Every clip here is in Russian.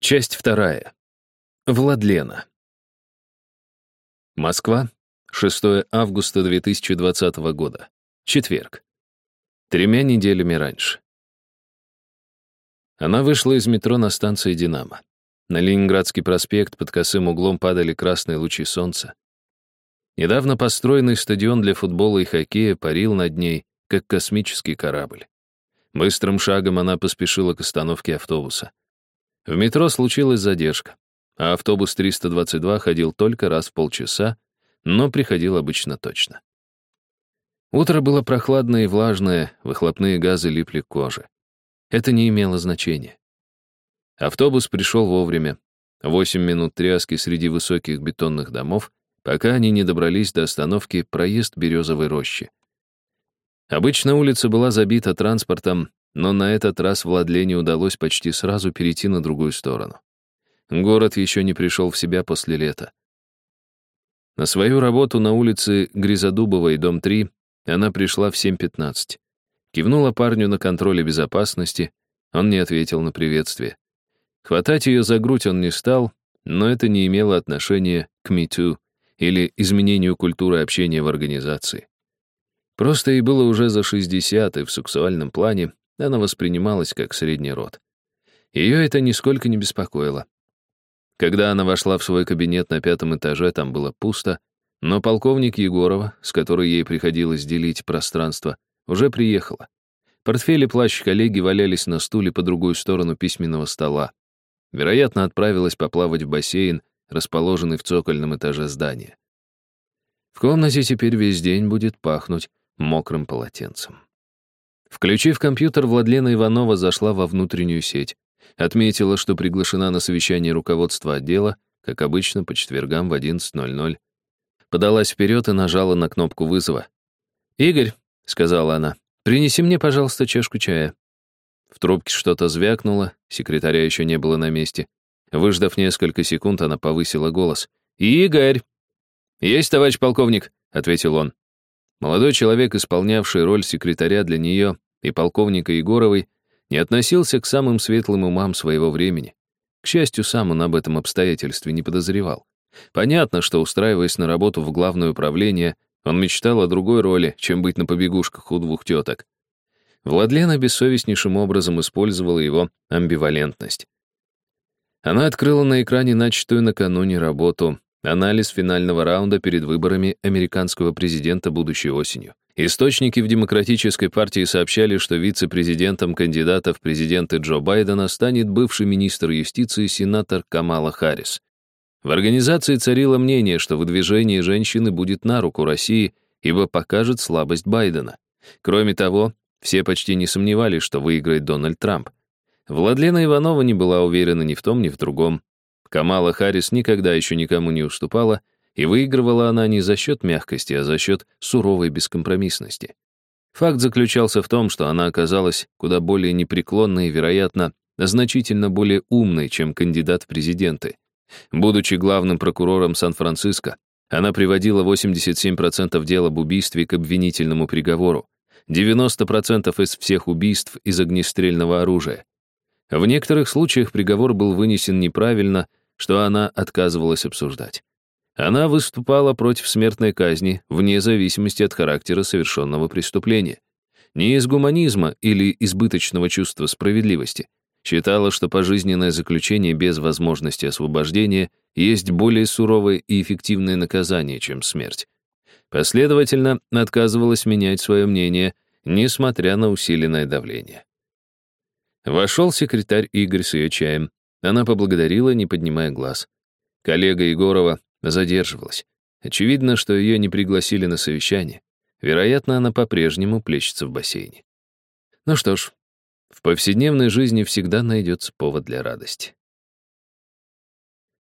Часть вторая. Владлена. Москва, 6 августа 2020 года. Четверг. Тремя неделями раньше. Она вышла из метро на станции «Динамо». На Ленинградский проспект под косым углом падали красные лучи солнца. Недавно построенный стадион для футбола и хоккея парил над ней, как космический корабль. Быстрым шагом она поспешила к остановке автобуса. В метро случилась задержка, а автобус 322 ходил только раз в полчаса, но приходил обычно точно. Утро было прохладное и влажное, выхлопные газы липли к коже. Это не имело значения. Автобус пришел вовремя. Восемь минут тряски среди высоких бетонных домов, пока они не добрались до остановки проезд Березовой рощи. Обычно улица была забита транспортом, но на этот раз Владлене удалось почти сразу перейти на другую сторону. Город еще не пришел в себя после лета. На свою работу на улице Гризодубовой, дом 3, она пришла в 7.15. Кивнула парню на контроле безопасности, он не ответил на приветствие. Хватать ее за грудь он не стал, но это не имело отношения к МИТУ или изменению культуры общения в организации. Просто ей было уже за 60, и в сексуальном плане она воспринималась как средний род. Ее это нисколько не беспокоило. Когда она вошла в свой кабинет на пятом этаже, там было пусто, но полковник Егорова, с которой ей приходилось делить пространство, уже приехала. Портфель и плащ коллеги валялись на стуле по другую сторону письменного стола. Вероятно, отправилась поплавать в бассейн, расположенный в цокольном этаже здания. В комнате теперь весь день будет пахнуть мокрым полотенцем. Включив компьютер, Владлена Иванова зашла во внутреннюю сеть. Отметила, что приглашена на совещание руководства отдела, как обычно, по четвергам в 11.00. Подалась вперед и нажала на кнопку вызова. «Игорь», — сказала она, — «принеси мне, пожалуйста, чашку чая». В трубке что-то звякнуло, секретаря еще не было на месте. Выждав несколько секунд, она повысила голос. «Игорь!» «Есть, товарищ полковник», — ответил он. Молодой человек, исполнявший роль секретаря для нее и полковника Егоровой, не относился к самым светлым умам своего времени. К счастью, сам он об этом обстоятельстве не подозревал. Понятно, что, устраиваясь на работу в главное управление, он мечтал о другой роли, чем быть на побегушках у двух теток. Владлена бессовестнейшим образом использовала его амбивалентность. Она открыла на экране начатую накануне работу Анализ финального раунда перед выборами американского президента будущей осенью. Источники в Демократической партии сообщали, что вице-президентом кандидата в президенты Джо Байдена станет бывший министр юстиции сенатор Камала Харрис. В организации царило мнение, что выдвижение женщины будет на руку России, ибо покажет слабость Байдена. Кроме того, все почти не сомневались, что выиграет Дональд Трамп. Владлена Иванова не была уверена ни в том, ни в другом. Камала Харрис никогда еще никому не уступала, и выигрывала она не за счет мягкости, а за счет суровой бескомпромиссности. Факт заключался в том, что она оказалась куда более непреклонной и, вероятно, значительно более умной, чем кандидат в президенты. Будучи главным прокурором Сан-Франциско, она приводила 87% дел об убийстве к обвинительному приговору, 90% из всех убийств из огнестрельного оружия. В некоторых случаях приговор был вынесен неправильно что она отказывалась обсуждать. Она выступала против смертной казни вне зависимости от характера совершенного преступления. Не из гуманизма или избыточного чувства справедливости. Считала, что пожизненное заключение без возможности освобождения есть более суровое и эффективное наказание, чем смерть. Последовательно отказывалась менять свое мнение, несмотря на усиленное давление. Вошел секретарь Игорь с ее чаем. Она поблагодарила, не поднимая глаз. Коллега Егорова задерживалась. Очевидно, что ее не пригласили на совещание. Вероятно, она по-прежнему плещется в бассейне. Ну что ж, в повседневной жизни всегда найдется повод для радости.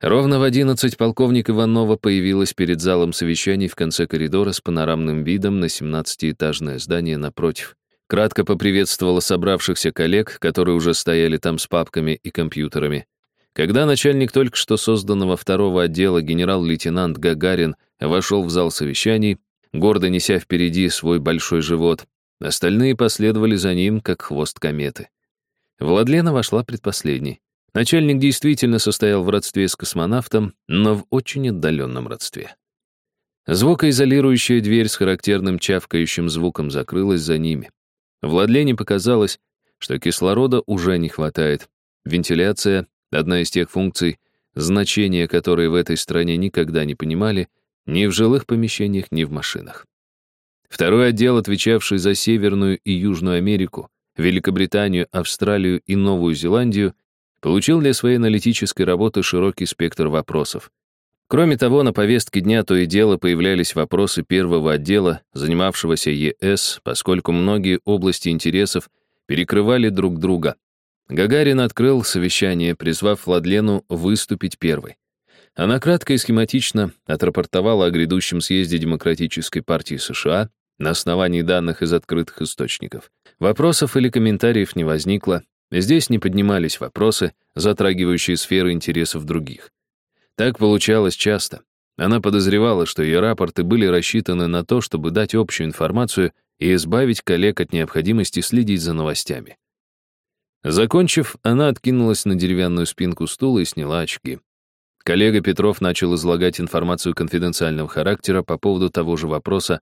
Ровно в одиннадцать полковник Иванова появилась перед залом совещаний в конце коридора с панорамным видом на 17-этажное здание напротив. Кратко поприветствовала собравшихся коллег, которые уже стояли там с папками и компьютерами. Когда начальник только что созданного второго отдела генерал-лейтенант Гагарин вошел в зал совещаний, гордо неся впереди свой большой живот, остальные последовали за ним, как хвост кометы. Владлена вошла предпоследней. Начальник действительно состоял в родстве с космонавтом, но в очень отдаленном родстве. Звукоизолирующая дверь с характерным чавкающим звуком закрылась за ними. Владлене показалось, что кислорода уже не хватает. Вентиляция — одна из тех функций, значения которые в этой стране никогда не понимали ни в жилых помещениях, ни в машинах. Второй отдел, отвечавший за Северную и Южную Америку, Великобританию, Австралию и Новую Зеландию, получил для своей аналитической работы широкий спектр вопросов. Кроме того, на повестке дня то и дело появлялись вопросы первого отдела, занимавшегося ЕС, поскольку многие области интересов перекрывали друг друга. Гагарин открыл совещание, призвав Владлену выступить первой. Она кратко и схематично отрапортовала о грядущем съезде Демократической партии США на основании данных из открытых источников. Вопросов или комментариев не возникло, здесь не поднимались вопросы, затрагивающие сферы интересов других. Так получалось часто. Она подозревала, что ее рапорты были рассчитаны на то, чтобы дать общую информацию и избавить коллег от необходимости следить за новостями. Закончив, она откинулась на деревянную спинку стула и сняла очки. Коллега Петров начал излагать информацию конфиденциального характера по поводу того же вопроса,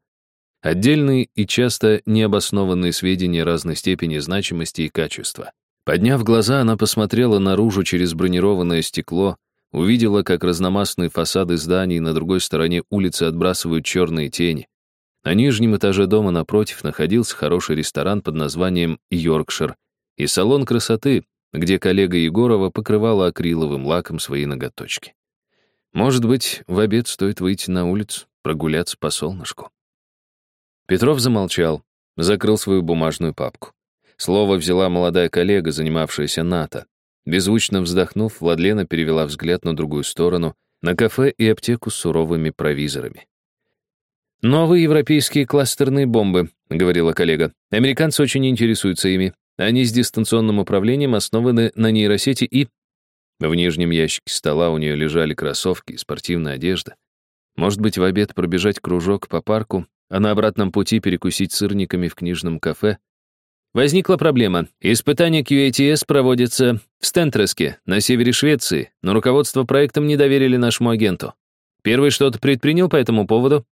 отдельные и часто необоснованные сведения разной степени значимости и качества. Подняв глаза, она посмотрела наружу через бронированное стекло, увидела, как разномастные фасады зданий на другой стороне улицы отбрасывают черные тени. На нижнем этаже дома напротив находился хороший ресторан под названием «Йоркшир» и салон красоты, где коллега Егорова покрывала акриловым лаком свои ноготочки. Может быть, в обед стоит выйти на улицу, прогуляться по солнышку. Петров замолчал, закрыл свою бумажную папку. Слово взяла молодая коллега, занимавшаяся НАТО. Беззвучно вздохнув, Владлена перевела взгляд на другую сторону, на кафе и аптеку с суровыми провизорами. «Новые европейские кластерные бомбы», — говорила коллега. «Американцы очень интересуются ими. Они с дистанционным управлением основаны на нейросети и... В нижнем ящике стола у нее лежали кроссовки и спортивная одежда. Может быть, в обед пробежать кружок по парку, а на обратном пути перекусить сырниками в книжном кафе. Возникла проблема. Испытания QATS проводятся в Стентреске, на севере Швеции, но руководство проектом не доверили нашему агенту. Первый что-то предпринял по этому поводу?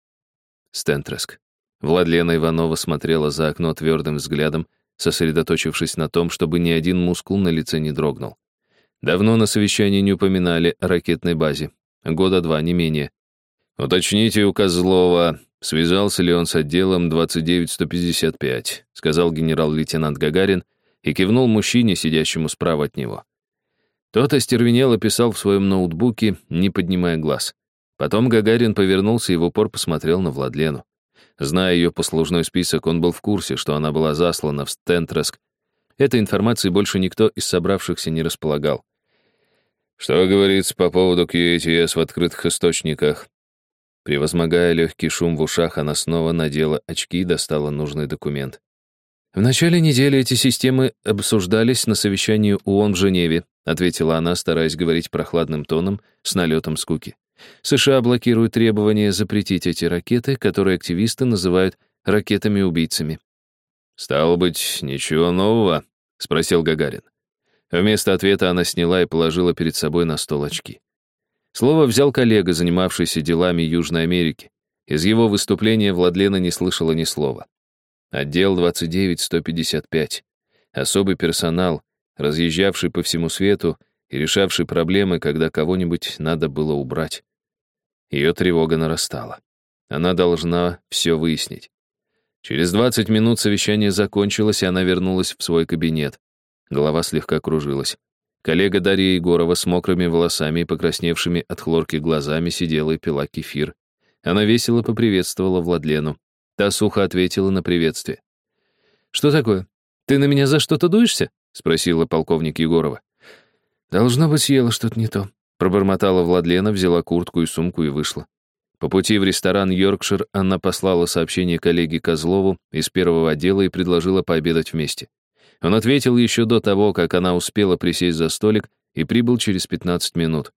Стентреск. Владлена Иванова смотрела за окно твердым взглядом, сосредоточившись на том, чтобы ни один мускул на лице не дрогнул. Давно на совещании не упоминали о ракетной базе. Года два, не менее. «Уточните у Козлова, связался ли он с отделом 29155», сказал генерал-лейтенант Гагарин и кивнул мужчине, сидящему справа от него. Тот остервенело писал в своем ноутбуке, не поднимая глаз. Потом Гагарин повернулся и в упор посмотрел на Владлену. Зная ее послужной список, он был в курсе, что она была заслана в Стентреск. Этой информации больше никто из собравшихся не располагал. «Что говорится по поводу QATS в открытых источниках?» Превозмогая легкий шум в ушах, она снова надела очки и достала нужный документ. «В начале недели эти системы обсуждались на совещании ООН в Женеве», ответила она, стараясь говорить прохладным тоном с налетом скуки. США блокируют требование запретить эти ракеты, которые активисты называют ракетами-убийцами. «Стало быть, ничего нового?» — спросил Гагарин. Вместо ответа она сняла и положила перед собой на стол очки. Слово взял коллега, занимавшийся делами Южной Америки. Из его выступления Владлена не слышала ни слова. Отдел 29-155. Особый персонал, разъезжавший по всему свету и решавший проблемы, когда кого-нибудь надо было убрать. Ее тревога нарастала. Она должна все выяснить. Через 20 минут совещание закончилось, и она вернулась в свой кабинет. Голова слегка кружилась. Коллега Дарья Егорова с мокрыми волосами и покрасневшими от хлорки глазами сидела и пила кефир. Она весело поприветствовала Владлену. Та сухо ответила на приветствие. «Что такое? Ты на меня за что-то дуешься?» — спросила полковник Егорова. «Должно быть, съела что-то не то», — пробормотала Владлена, взяла куртку и сумку и вышла. По пути в ресторан «Йоркшир» она послала сообщение коллеге Козлову из первого отдела и предложила пообедать вместе. Он ответил еще до того, как она успела присесть за столик и прибыл через 15 минут.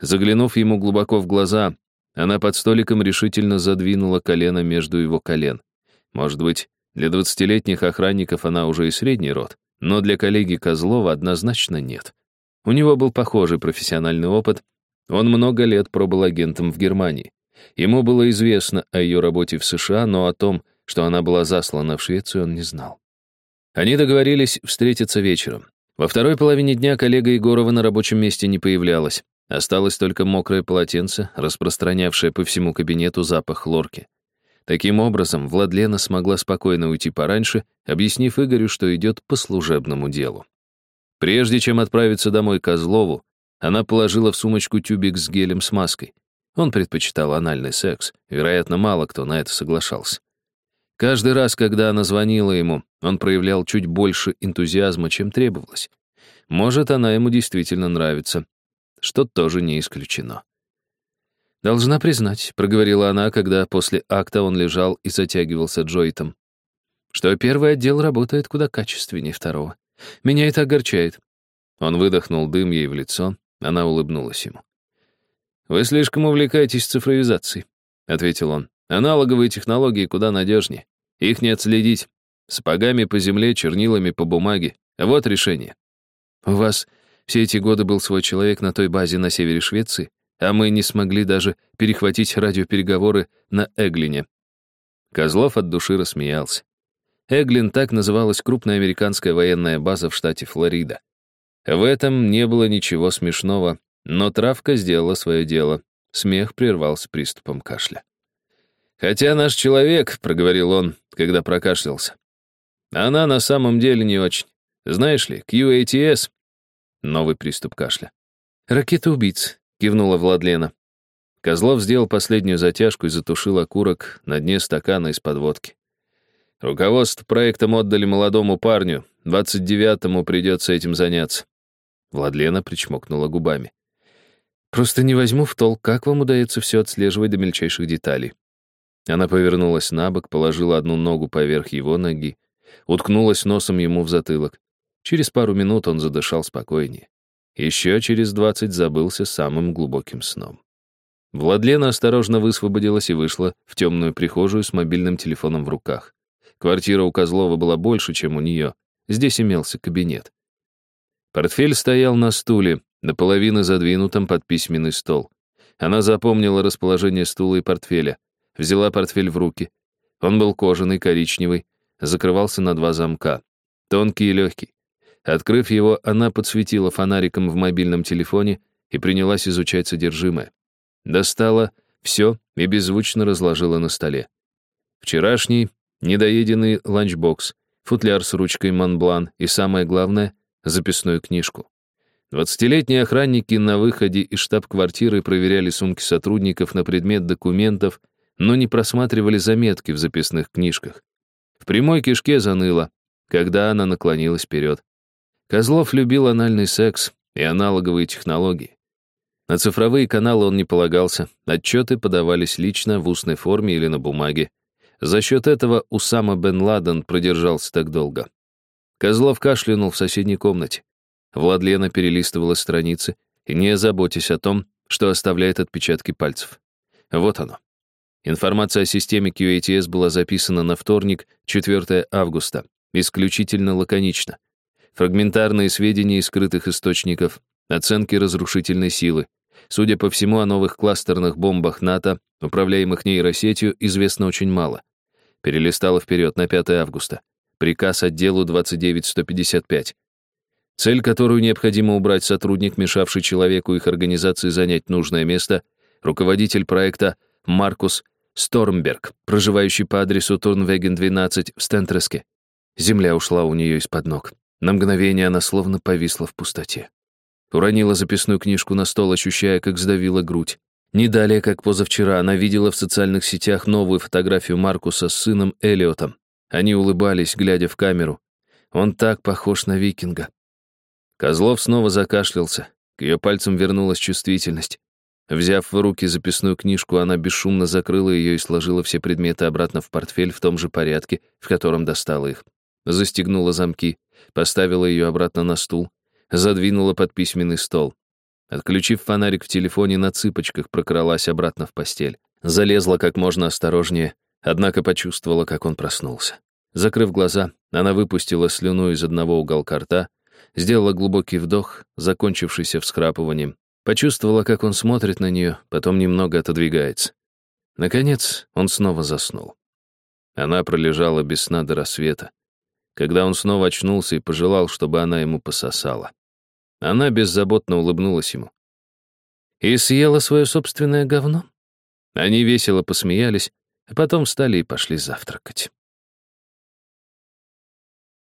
Заглянув ему глубоко в глаза, она под столиком решительно задвинула колено между его колен. Может быть, для двадцатилетних охранников она уже и средний род, но для коллеги Козлова однозначно нет. У него был похожий профессиональный опыт. Он много лет пробыл агентом в Германии. Ему было известно о ее работе в США, но о том, что она была заслана в Швецию, он не знал. Они договорились встретиться вечером. Во второй половине дня коллега Егорова на рабочем месте не появлялась. Осталось только мокрое полотенце, распространявшее по всему кабинету запах хлорки. Таким образом, Владлена смогла спокойно уйти пораньше, объяснив Игорю, что идет по служебному делу. Прежде чем отправиться домой к Козлову, она положила в сумочку тюбик с гелем с маской. Он предпочитал анальный секс, вероятно, мало кто на это соглашался. Каждый раз, когда она звонила ему, он проявлял чуть больше энтузиазма, чем требовалось. Может, она ему действительно нравится, что тоже не исключено. «Должна признать», — проговорила она, когда после акта он лежал и затягивался Джойтом, «что первый отдел работает куда качественнее второго. Меня это огорчает». Он выдохнул дым ей в лицо, она улыбнулась ему. «Вы слишком увлекаетесь цифровизацией», — ответил он. «Аналоговые технологии куда надежнее. Их не отследить. Сапогами по земле, чернилами по бумаге. Вот решение. У вас все эти годы был свой человек на той базе на севере Швеции, а мы не смогли даже перехватить радиопереговоры на Эглине. Козлов от души рассмеялся. Эглин так называлась крупная американская военная база в штате Флорида. В этом не было ничего смешного, но травка сделала свое дело. Смех прервался приступом кашля. «Хотя наш человек», — проговорил он, когда прокашлялся, «она на самом деле не очень. Знаешь ли, QATS...» Новый приступ кашля. «Ракета-убийц», — кивнула Владлена. Козлов сделал последнюю затяжку и затушил окурок на дне стакана из-под водки. Руководство проектом отдали молодому парню. 29-му придется этим заняться. Владлена причмокнула губами. «Просто не возьму в толк, как вам удается все отслеживать до мельчайших деталей. Она повернулась на бок, положила одну ногу поверх его ноги, уткнулась носом ему в затылок. Через пару минут он задышал спокойнее. Еще через двадцать забылся самым глубоким сном. Владлена осторожно высвободилась и вышла в темную прихожую с мобильным телефоном в руках. Квартира у Козлова была больше, чем у нее. Здесь имелся кабинет. Портфель стоял на стуле, наполовину задвинутом под письменный стол. Она запомнила расположение стула и портфеля взяла портфель в руки. Он был кожаный, коричневый, закрывался на два замка. Тонкий и легкий. Открыв его, она подсветила фонариком в мобильном телефоне и принялась изучать содержимое. Достала все и беззвучно разложила на столе. Вчерашний недоеденный ланчбокс, футляр с ручкой Montblanc и, самое главное, записную книжку. Двадцатилетние охранники на выходе из штаб-квартиры проверяли сумки сотрудников на предмет документов но не просматривали заметки в записных книжках. В прямой кишке заныло, когда она наклонилась вперед. Козлов любил анальный секс и аналоговые технологии. На цифровые каналы он не полагался, отчеты подавались лично в устной форме или на бумаге. За счет этого Усама бен Ладен продержался так долго. Козлов кашлянул в соседней комнате. Владлена перелистывала страницы, не заботясь о том, что оставляет отпечатки пальцев. Вот оно. Информация о системе QATS была записана на вторник, 4 августа, исключительно лаконично. Фрагментарные сведения из скрытых источников, оценки разрушительной силы. Судя по всему, о новых кластерных бомбах НАТО, управляемых нейросетью, известно очень мало. Перелистала вперед на 5 августа. Приказ отделу 29155. Цель, которую необходимо убрать сотрудник, мешавший человеку их организации занять нужное место, руководитель проекта Маркус Стормберг, проживающий по адресу Турнвеген 12 в Стентреске. Земля ушла у нее из-под ног. На мгновение она словно повисла в пустоте. Уронила записную книжку на стол, ощущая, как сдавила грудь. Не далее, как позавчера, она видела в социальных сетях новую фотографию Маркуса с сыном Элиотом. Они улыбались, глядя в камеру. Он так похож на викинга. Козлов снова закашлялся. К ее пальцам вернулась чувствительность. Взяв в руки записную книжку, она бесшумно закрыла ее и сложила все предметы обратно в портфель в том же порядке, в котором достала их. Застегнула замки, поставила ее обратно на стул, задвинула под письменный стол. Отключив фонарик в телефоне, на цыпочках прокралась обратно в постель. Залезла как можно осторожнее, однако почувствовала, как он проснулся. Закрыв глаза, она выпустила слюну из одного уголка рта, сделала глубокий вдох, закончившийся всхрапыванием, почувствовала, как он смотрит на нее, потом немного отодвигается. Наконец, он снова заснул. Она пролежала без сна до рассвета, когда он снова очнулся и пожелал, чтобы она ему пососала. Она беззаботно улыбнулась ему. «И съела свое собственное говно?» Они весело посмеялись, а потом встали и пошли завтракать.